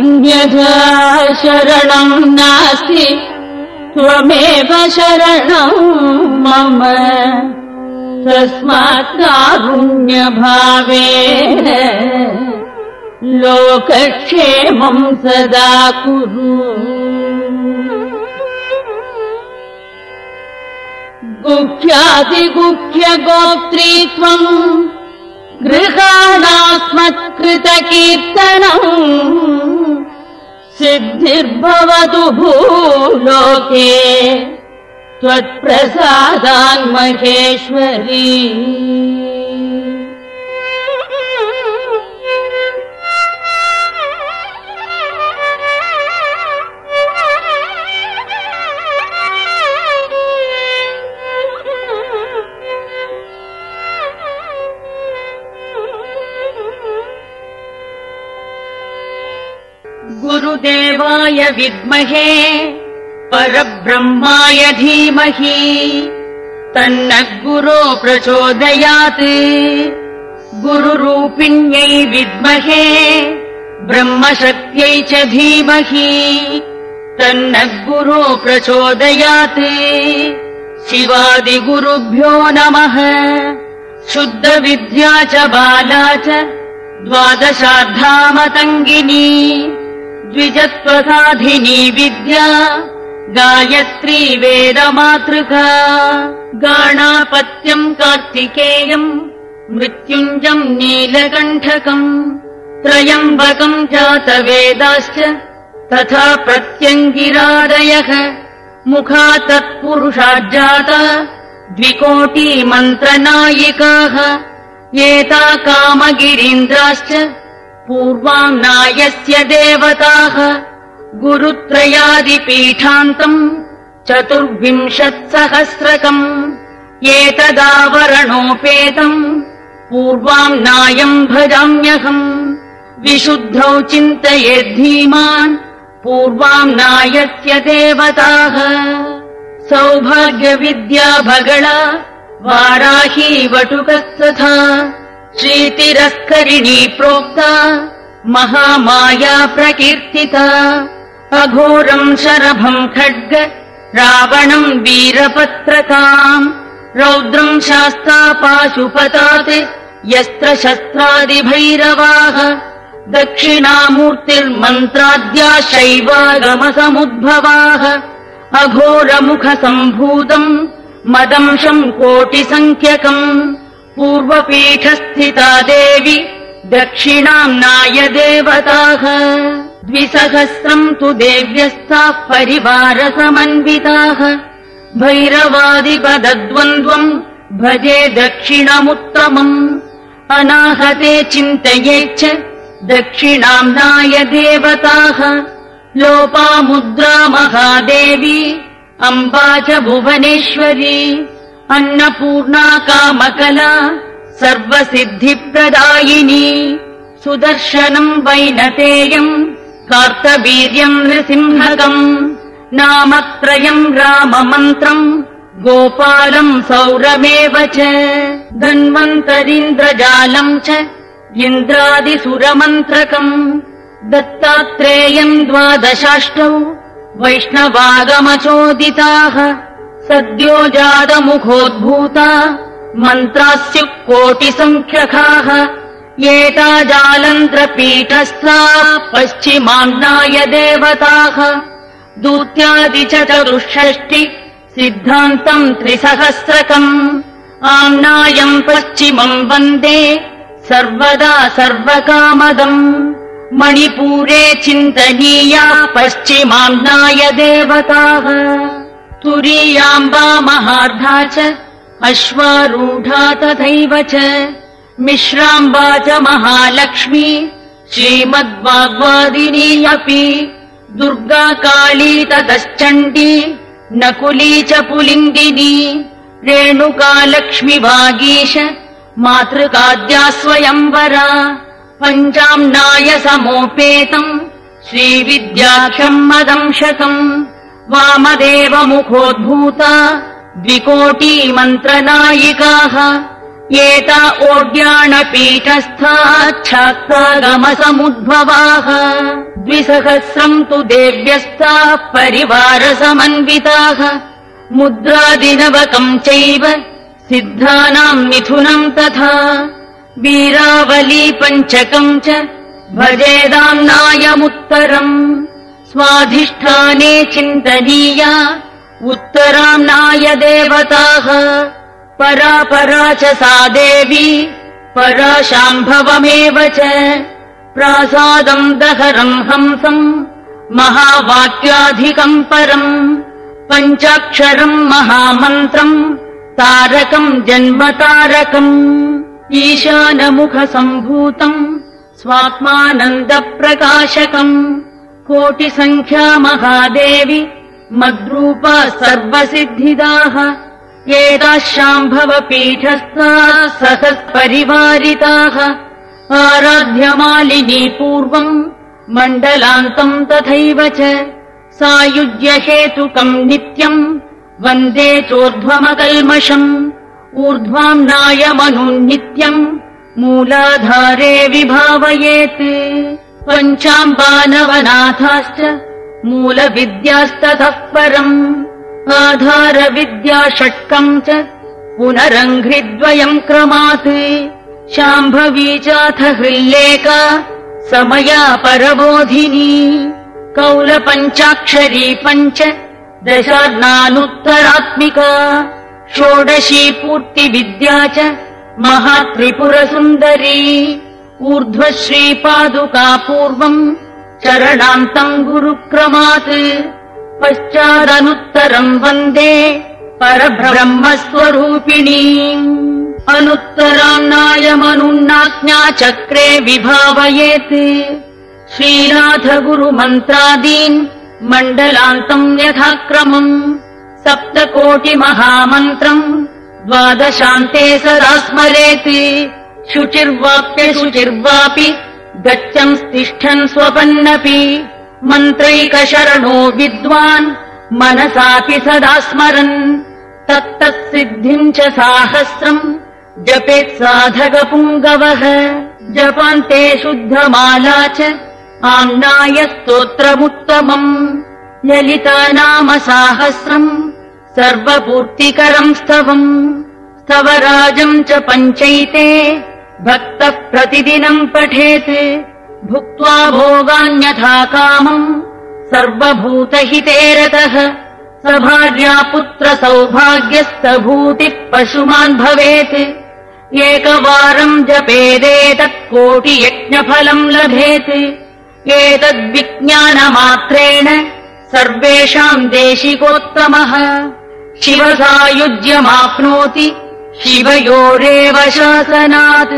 अन्यथा शरणम् नास्ति त्वमेव शरणम् मम। तस्मात् कारुण्यभावेन लोकक्षेमम् सदा कुरु। गुह्यातिगुह्यगोत्री त्वम् गृहाणास्मत्कृतकीर्तनम् सिद्धिर्भवतु भूलोके। त्वत्प्रसादान्महेश्वरी गुरुदेवाय विद्महे परब्रह्माय धीमहि। तन्नः गुरो प्रचोदयात्। गुरुरूपिण्यै विद्महे ब्रह्मशक्त्यै च धीमहि। तन्नः गुरो प्रचोदयात्। शिवादिगुरुभ्यो नमः। शुद्धविद्या च बाला च द्वादशार्धामतङ्गिनी द्विजत्वसाधिनी विद्या गायत्री वेदमातृका गाणापत्यम् कार्तिकेयम् मृत्युञ्जम् नीलकण्ठकम् त्रयम्बकम् जातवेदाश्च तथा प्रत्यङ्गिरादयः मुखा तत्पुरुषाज्जाता द्विकोटिमन्त्रनायिकाः एता कामगिरीन्द्राश्च पूर्वाङ्नायस्य देवताः गुरुत्रयादिपीठान्तम् चतुर्विंशत्सहस्रकम् एतदावरणोपेतम् पूर्वाङ्नायम् भजाम्यहम् विशुद्धौ चिन्तयेद्धीमान् पूर्वाङ्नायस्य देवताः सौभाग्यविद्या भगला वाराही वटुकस्तथा श्रीतिरस्करिणी प्रोक्ता महामाया प्रकीर्तिता अघोरम् शरभम् खड्ग रावणम् वीरपत्रकाम् रौद्रम् शास्ता पाशुपतात् यस्त्रशस्त्रादिभैरवाः दक्षिणामूर्तिर्मन्त्राद्या शैवागमसमुद्भवाः अघोरमुखसम्भूतम् मदंशम् कोटिसङ्ख्यकम् पूर्वपीठस्थिता देवि दक्षिणाम्नाय देवताः द्विसहस्रम् तु देव्यस्ताः परिवारसमन्विताः। भैरवादिपदद्वन्द्वम् भजे दक्षिणमुत्तमम्। अनाहते चिन्तयेच्च दक्षिणाम्नाय देवताः लोपामुद्रा महादेवी अम्बा च भुवनेश्वरी अन्नपूर्णा कामकला सर्वसिद्धिप्रदायिनी सुदर्शनम् वैनतेयम् कार्तवीर्यम् नृसिंहकम् नामत्रयम् राममन्त्रम् गोपालम् सौरमेव च धन्वन्तरीन्द्रजालम् च इन्द्रादिसुरमन्त्रकम् दत्तात्रेयम् द्वादशाष्टौ वैष्णवागमचोदिताः सद्यो जातमुखोद्भूता मन्त्रास्युः कोटिसङ्ख्यकाः एता जालन्त्रपीठस्था पश्चिमाम्नाय देवताः दूत्यादि च चतुष्षष्टि सिद्धान्तम् त्रिसहस्रकम् आम्नायम् पश्चिमम् वन्दे सर्वदा सर्वकामदम् मणिपूरे चिन्तनीया पश्चिमाम्नाय देवताः तुरीयाम्बा महार्धा च अश्वारूढा तथैव च मिश्राम्बा च महालक्ष्मी श्रीमद्वाग्वादिनी अपि दुर्गा काली ततश्चण्डी नकुली च पुलिङ्गिनी रेणुकालक्ष्मि वागीश मातृकाद्या स्वयंवरा पञ्चाम्नाय समोपेतम् श्रीविद्याख्यम् मदंशकम् वामदेवमुखोद्भूता द्विकोटी मन्त्रनायिकाः एता ओड्याणपीठस्था छात्रागमसमुद्भवाः। द्विसहस्रम् तु देव्यस्ताः परिवारसमन्विताः। मुद्रादिनवकम् चैव सिद्धानाम् मिथुनम् तथा। वीरावली पञ्चकम् च भजेदाम्नायमुत्तरम् स्वाधिष्ठाने चिन्तनीया उत्तराम्नाय देवताः परा परा च सा देवी परा शाम्भवमेव च। प्रासादम् दहरम् हंसम् महावाक्याधिकम् परम् पञ्चाक्षरम् महामन्त्रम् तारकम् जन्मतारकम् ईशानमुखसम्भूतम् स्वात्मानन्दप्रकाशकम् कोटिसङ्ख्या महादेवि मद्रूपा सर्वसिद्धिदाः एताः शाम्भवपीठस्थाः सहस्परिवारिताः आराध्यमालिनी पूर्वम् मण्डलान्तम् तथैव च सायुज्यहेतुकम् नित्यम् वन्दे चोर्ध्वमकल्मषम् ऊर्ध्वाम्नायमनुन्नित्यम् मूलाधारे विभावयेत् पञ्चाम्बानवनाथाश्च मूलविद्यास्ततः परम् आधारविद्या षट्कम् च पुनरङ्घ्रिद्वयम् क्रमात् शाम्भवी चाथ हृल्लेका समया परबोधिनी कौलपञ्चाक्षरी पञ्च दशार्नानुत्तरात्मिका षोडशी पूर्तिविद्या च महात्रिपुरसुन्दरी ऊर्ध्वश्रीपादुका पूर्वम् चरणान्तम् गुरुक्रमात् पश्चादनुत्तरम् वन्दे परब्रह्मस्वरूपिणी। अनुत्तरान्नायमनुन्नाज्ञाचक्रे विभावयेत्। श्रीनाथ गुरुमन्त्रादीन् मण्डलान्तम् यथाक्रमम् सप्तकोटिमहामन्त्रम् द्वादशान्ते सदा स्मरेत् शुचिर्वाप्यशुचिर्वापि गच्छंस्तिष्ठन् स्वपन्नपि मन्त्रैकशरणो विद्वान् मनसापि सदा स्मरन् तत्तत्सिद्धिम् च साहस्रम् जपेत् साधकपुङ्गवः जपान्ते शुद्धमाला च आम्नाय स्तोत्रमुत्तमम् ललिता नाम साहस्रम् सर्वपूर्तिकरम् स्तवम् स्तवराजम् च पञ्चैते भक्तः प्रतिदिनम् पठेत्। भुक्त्वा भोगान्यथा कामम्। सर्वभूतहिते रतः। स भार्या पुत्रसौभाग्यस्तभूतिः पशुमान् भवेत्। एकवारम् जपेदेतत् कोटियज्ञफलम् लभेत्। एतद्विज्ञानमात्रेण सर्वेषाम् देशिकोत्तमः। शिवसायुज्यमाप्नोति शिवयोरेव शासनात्